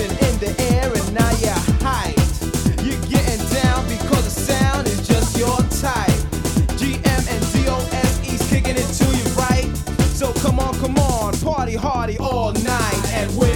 in the air and now you're hyped. You're getting down because the sound is just your type. GM and DOSE's kicking it to you, right? So come on, come on, party hardy all night and we